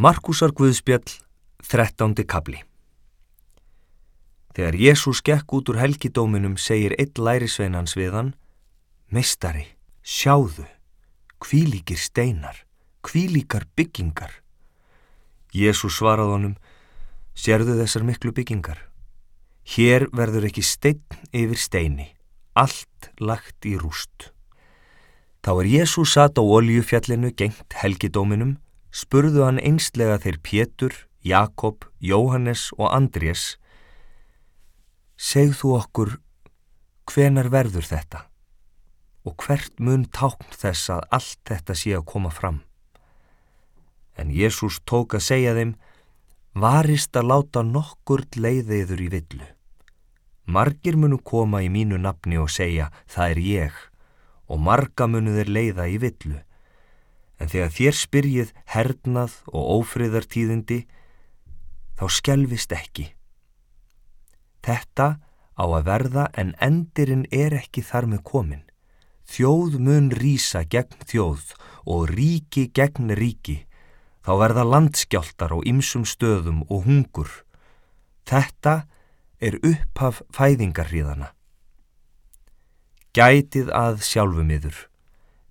Markusar Guðspjall, 13. kabli Þegar Jésús gekk út úr helgidóminum segir eitt lærisveinans við hann Meistari, sjáðu, kvílíkir steinar, kvílíkar byggingar. Jésús svarað honum, sérðu þessar miklu byggingar. Hér verður ekki stein yfir steini, allt lagt í rúst. Þá er Jésús satt á oljufjallinu gengt helgidóminum, spurðu hann einslega þeir Pétur, Jakob, Jóhannes og Andrés, segð þú okkur hvenar verður þetta og hvert mun tákn þess að allt þetta sé að koma fram. En Jésús tók að segja þeim, varist að láta nokkur leiðiður í villu. Margir munu koma í mínu nafni og segja, það er ég, og marga munu þeir leiða í villu. En þegar þér spyrjið hernað og ófriðartíðindi, þá skjelvist ekki. Þetta á að verða en endirinn er ekki þar með komin. Þjóð mun rýsa gegn þjóð og ríki gegn ríki. Þá verða landskjáltar á ymsum stöðum og hungur. Þetta er upphaf fæðingarhríðana. Gætið að sjálfum yður.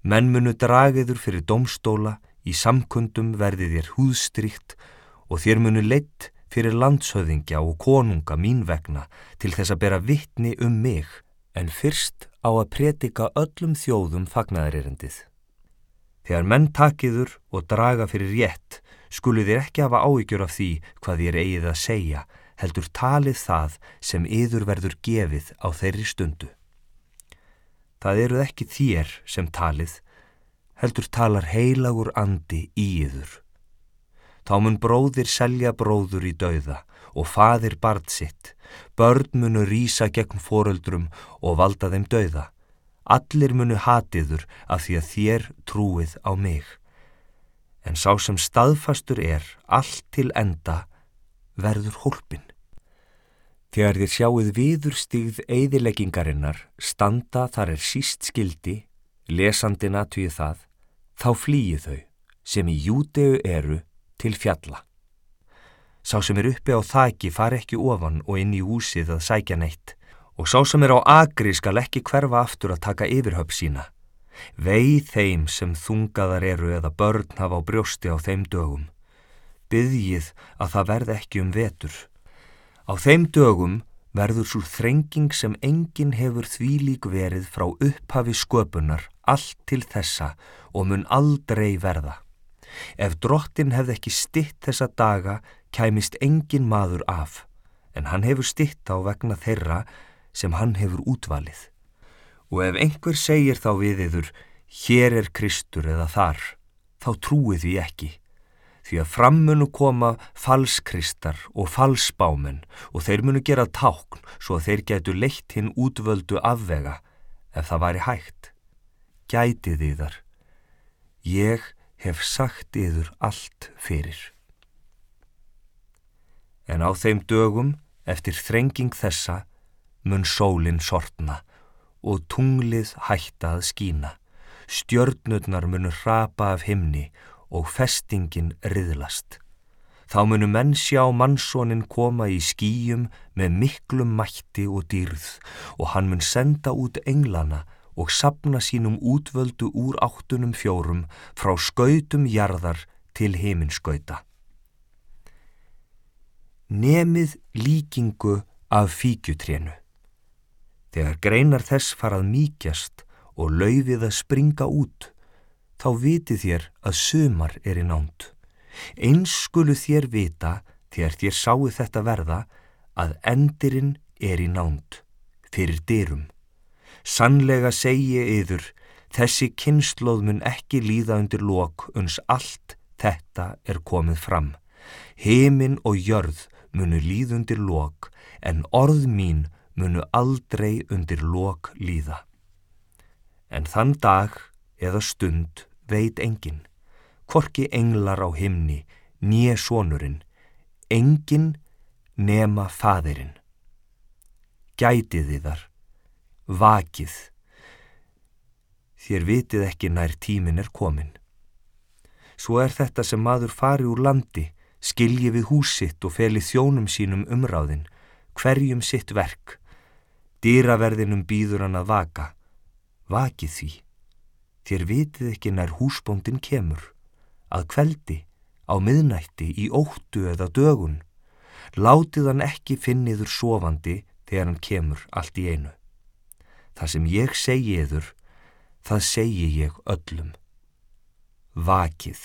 Menn munu dragiður fyrir domstóla, í samkundum verði þér húðstrykt og þér munu leitt fyrir landshöðingja og konunga mín vegna til þess að bera vittni um mig en fyrst á að predika öllum þjóðum fagnaðarirendið. Þegar menn takiður og draga fyrir rétt skulu þér ekki hafa áhyggjur af því hvað þér eigið að segja heldur talið það sem yður verður gefið á þeirri stundu. Það eruð ekki þér sem talið, heldur talar heilagur andi í yður. Þá mun bróðir selja bróður í dauða og fadir barð sitt. Börn munu rýsa gegn foröldrum og valda þeim dauða. Allir munu hatiður af því að þér trúið á mig. En sá sem staðfastur er, allt til enda, verður hólpin. Þegar þér sjáuð viður stíð eðileggingarinnar, standa þar er síst skildi, lesandina týð það, þá flýið þau, sem í júteu eru, til fjalla. Sá sem er uppi á þæki far ekki ofan og inn í húsið að sækja neitt og sá sem er á agri skal ekki hverfa aftur að taka yfirhöpp sína. Veið þeim sem þungaðar eru eða börn hafa á brjósti á þeim dögum. Byðjið að það verð ekki um vetur. Á þeim dögum verður svo þrenging sem enginn hefur því lík verið frá upphafi sköpunar allt til þessa og mun aldrei verða. Ef drottin hefði ekki stitt þessa daga kæmist engin maður af, en hann hefur stitt á vegna þeirra sem hann hefur útvalið. Og ef einhver segir þá við yður, hér er Kristur eða þar, þá trúið við ekki. Því að frammunu koma falskristar og falsbámen og þeir munu gera tákn svo að þeir getu leitt hinn útvöldu afvega ef það væri hægt. Gætið í þar. Ég hef sagt yður allt fyrir. En á þeim dögum, eftir þrenging þessa, mun sólinn sortna og tunglið hætta að skína, stjörnurnar munu rapa af himni og festingin riðlast. Þá munu menn sjá mannsónin koma í skýjum með miklum mætti og dýrð og hann mun senda út englana og sapna sínum útvöldu úr áttunum fjórum frá skautum jarðar til heiminskauta. Nemið líkingu af fíkjutrénu. Þegar greinar þess farað mýkjast og laufið að springa út, þá vitið þér að sömar er í nánt. Eins skulu þér vita, þegar þér sáu þetta verða, að endirinn er í nánt, fyrir dyrum. Sannlega segi yður, þessi kynnslóð mun ekki líða undir lok uns allt þetta er komið fram. Heiminn og jörð munu líð undir lok, en orð mín munu aldrei undir lok líða. En þann dag eða stund veit engin, korki englar á himni, nýje sonurinn, engin nema fadirinn. Gætið þið þar, vakið. Þér vitið ekki nær tímin er komin. Svo er þetta sem maður fari úr landi, skilji við húsitt og feli þjónum sínum umráðin, hverjum sitt verk. Dýraverðinum býður hann að vaka. Vakið því. Þér vitið ekki nær húsbóndin kemur. Að kveldi, á miðnætti, í óttu eða dögun. Látið hann ekki finniður sofandi þegar hann kemur allt í einu. Það sem ég segi yður, það segi ég öllum. Vakið.